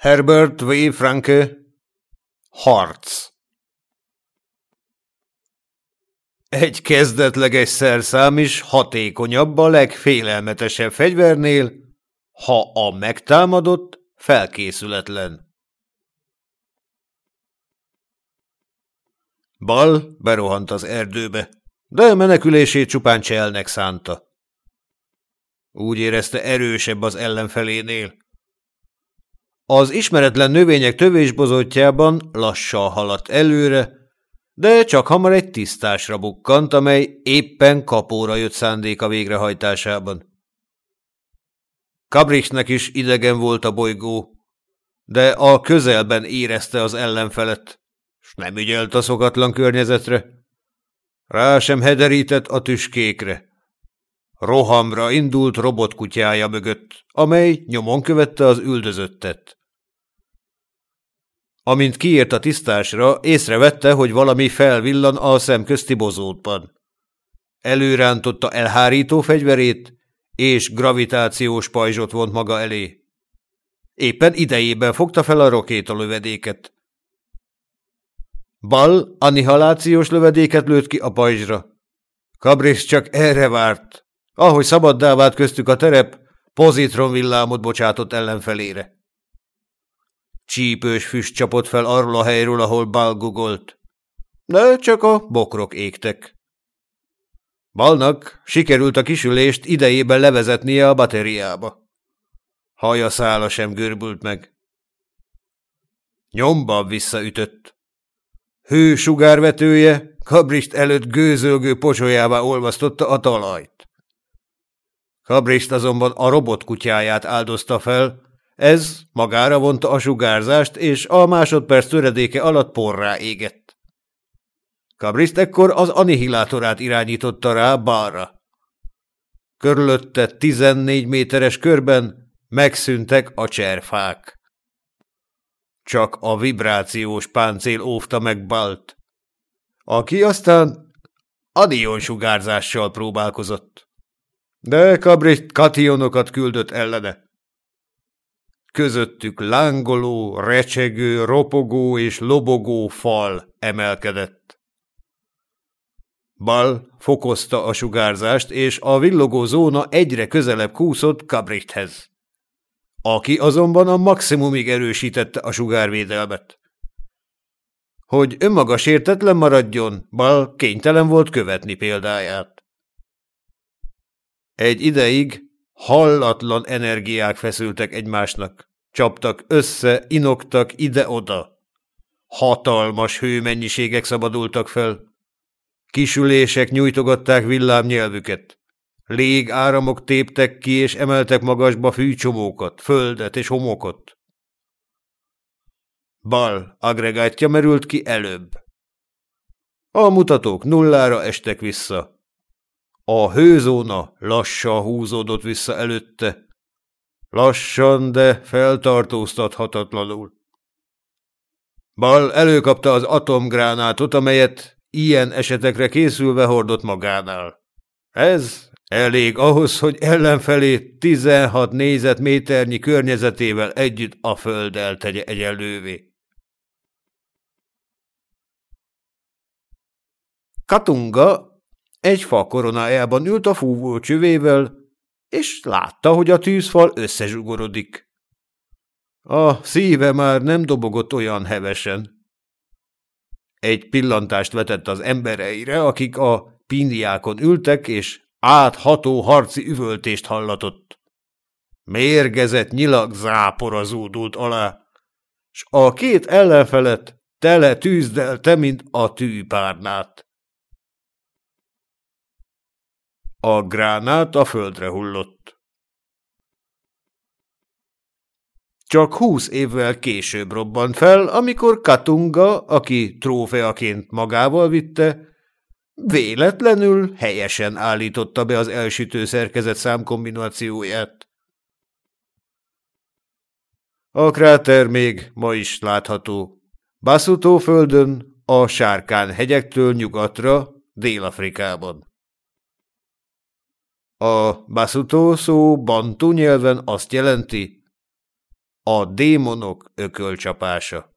Herbert V. Franke Harc Egy kezdetleges szerszám is hatékonyabb a legfélelmetesebb fegyvernél, ha a megtámadott felkészületlen. Bal berohant az erdőbe, de menekülését csupán cselnek szánta. Úgy érezte erősebb az ellenfelénél. Az ismeretlen növények tövésbozotjában lassan haladt előre, de csak hamar egy tisztásra bukkant, amely éppen kapóra jött szándéka végrehajtásában. Kabrichnek is idegen volt a bolygó, de a közelben érezte az ellenfelet, s nem ügyelt a szokatlan környezetre. Rá sem hederített a tüskékre. Rohamra indult robotkutyája mögött, amely nyomon követte az üldözöttet. Amint kiért a tisztásra, észrevette, hogy valami felvillan a szemközti bozótban. Előrántotta elhárító fegyverét, és gravitációs pajzsot vont maga elé. Éppen idejében fogta fel a rakétalövedéket. Bal annihilációs lövedéket lőtt ki a pajzsra. Kabris csak erre várt. Ahogy szabaddá vált köztük a terep, pozitron villámot bocsátott ellenfelére. Csípős füst csapott fel arról a helyről, ahol Bal gugolt. De csak a bokrok égtek. Balnak sikerült a kisülést idejében levezetnie a bateriába. Haja szála sem görbült meg. Nyomba visszaütött. Hő sugárvetője Kabrist előtt gőzölgő pocsolyává olvasztotta a talajt. Kabrist azonban a robotkutyáját áldozta fel, ez magára vonta a sugárzást, és a másodperc töredéke alatt porrá égett. Kabriszt ekkor az anihilátorát irányította rá balra. Körülötte 14 méteres körben megszűntek a cserfák. Csak a vibrációs páncél óvta meg Balt, aki aztán sugárzással próbálkozott. De Kabriszt kationokat küldött ellene közöttük lángoló, recsegő, ropogó és lobogó fal emelkedett. Bal fokozta a sugárzást, és a villogó zóna egyre közelebb kúszott Kabrichthez, aki azonban a maximumig erősítette a sugárvédelmet. Hogy önmaga sértetlen maradjon, Bal kénytelen volt követni példáját. Egy ideig Hallatlan energiák feszültek egymásnak. Csaptak össze, inoktak ide-oda. Hatalmas hőmennyiségek szabadultak fel. Kisülések nyújtogatták villámnyelvüket. Légáramok téptek ki és emeltek magasba fűcsomókat, földet és homokot. Bal agregátja merült ki előbb. A mutatók nullára estek vissza. A hőzóna lassan húzódott vissza előtte. Lassan, de feltartóztathatatlanul. Bal előkapta az atomgránátot, amelyet ilyen esetekre készülve hordott magánál. Ez elég ahhoz, hogy ellenfelé 16 négyzetméternyi környezetével együtt a földdel tegye egyenlővé. Katunga egy fa koronájában ült a fúvó csövével, és látta, hogy a tűzfal összezsugorodik. A szíve már nem dobogott olyan hevesen. Egy pillantást vetett az embereire, akik a pindiákon ültek, és átható harci üvöltést hallatott. Mérgezett nyilag zápora alá, s a két ellenfelet tele tűzdelte, mint a tűpárnát. A gránát a földre hullott. Csak húsz évvel később robbant fel, amikor Katunga, aki trófeaként magával vitte, véletlenül helyesen állította be az elsütő szerkezet számkombinációját. A kráter még ma is látható. Baszutó földön, a Sárkán hegyektől nyugatra, Dél-Afrikában. A Basuto szó bantu nyelven azt jelenti, A démonok ökölcsapása